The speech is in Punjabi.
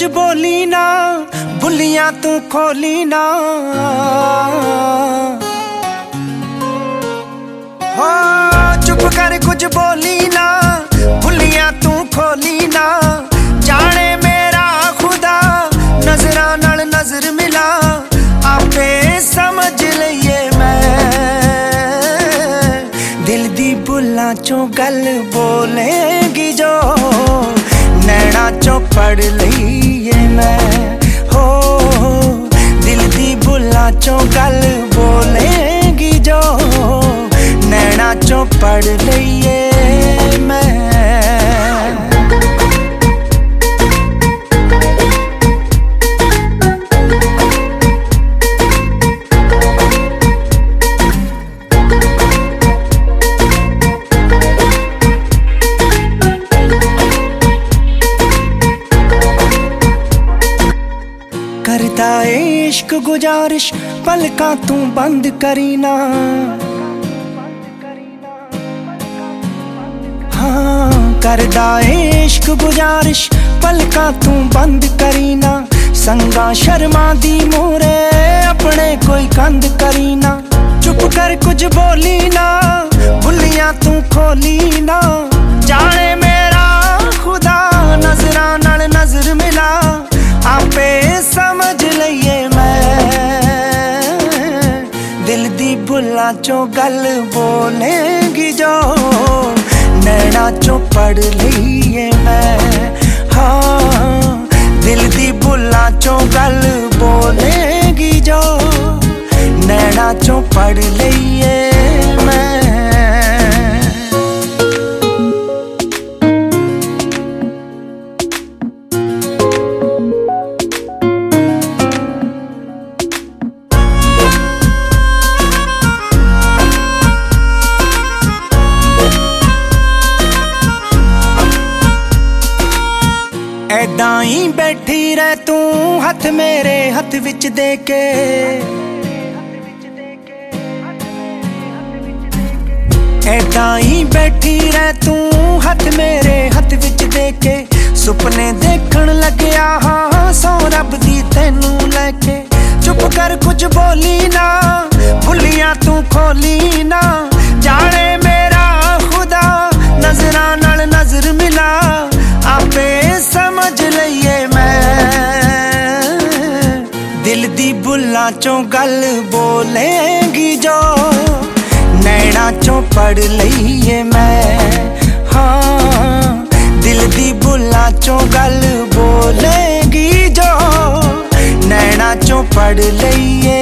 ਕੁਝ ਬੋਲੀ ਨਾ, ਬੁੱਲੀਆਂ ਤੂੰ ਖੋਲੀ ਨਾ। ਹੋ, ਚੁੱਪ ਕਰ ਕੁਝ ਬੋਲੀ ਨਾ, ਬੁੱਲੀਆਂ ਤੂੰ ਖੋਲੀ ਨਾ। ਜਾਣੇ ਮੇਰਾ ਖੁਦਾ, ਨਜ਼ਰਾਂ ਨਾਲ ਨਜ਼ਰ ਮਿਲਾ। ਆਪੇ ਸਮਝ ਲਈਏ ਮੈਂ। ਦਿਲ ਦੀ ਬੁੱਲਾਂ ਚੋਂ ਗੱਲ ਬੋਲੇਗੀ ਜੋ, ਨੈਣਾ ਚੋਂ ਪੜ ਲਈ। ਏ ਗੁਜ਼ਾਰਿਸ਼ ਪਲਕਾਂ ਤੂੰ ਬੰਦ ਕਰੀ ਨਾ। ਹਾਂ, ਕਰਦਾ ਏ ਇਸ਼ਕ ਗੁਜ਼ਾਰਿਸ਼ ਪਲਕਾਂ ਤੂੰ ਬੰਦ ਕਰੀ ਨਾ। ਸੰਗਾ ਸ਼ਰਮਾ ਦੀ ਮੂਰੇ ਆਪਣੇ ਕੋਈ ਕੰਧ ਕਰੀ ਨਾ। ਚੁੱਪ ਕਰ ਕੁਝ ਬੋਲੀ ਨਾ, ਬੁੱਲੀਆਂ ਤੂੰ ਖੋਲੀ ਨਾ। ਬੁੱਲਾਂ ਚੋਂ ਗੱਲ ਬੋਲੇਗੀ ਜੋ ਨੈਣਾ ਚੋਂ ਪੜ ਲਈਏ ਮੈਂ। ਹਾਂ, ਦਿਲ ਦੀ ਬੁੱਲਾਂ ਚੋਂ ਗੱਲ ਬੋਲੇਗੀ ਜੋ ਨੈਣਾ ਚੋਂ ਪੜ ਲਈਏ ਐਦਾਂ ਹੀ ਬੈਠੀ ਰਹਿ ਤੂੰ ਹੱਥ ਮੇਰੇ ਹੱਥ ਵਿੱਚ ਦੇ ਕੇ। ਐਦਾਂ ਹੀ ਬੈਠੀ ਰਹਿ ਤੂੰ ਹੱਥ ਮੇਰੇ ਹੱਥ ਵਿੱਚ ਦੇ ਕੇ। ਸੁਪਨੇ ਦੇਖਣ ਲੱਗਿਆ ਹਾਂ, ਸੌ ਰੱਬ ਦੀ ਤੈਨੂੰ ਲੈ ਕੇ। ਚੁੱਪ ਕਰ ਕੁਝ ਬੋਲੀ ਨਾ, ਭੁੱਲੀਆਂ ਤੂੰ ਖੋਲੀ ਨਾ। ਦੀ ਚੋਂ ਗੱਲ ਬੋਲੇਗੀ ਜੋ, ਨੈਣਾ ਚੋਂ ਪੜ ਲਈਏ ਮੈਂ। ਹਾਂ, ਦਿਲ ਦੀ ਬੁੱਲਾਂ ਚੋਂ ਗੱਲ ਬੋਲੇਗੀ ਜੋ, ਨੈਣਾ ਚੋਂ ਪੜ ਲਈਏ ਮੈਂ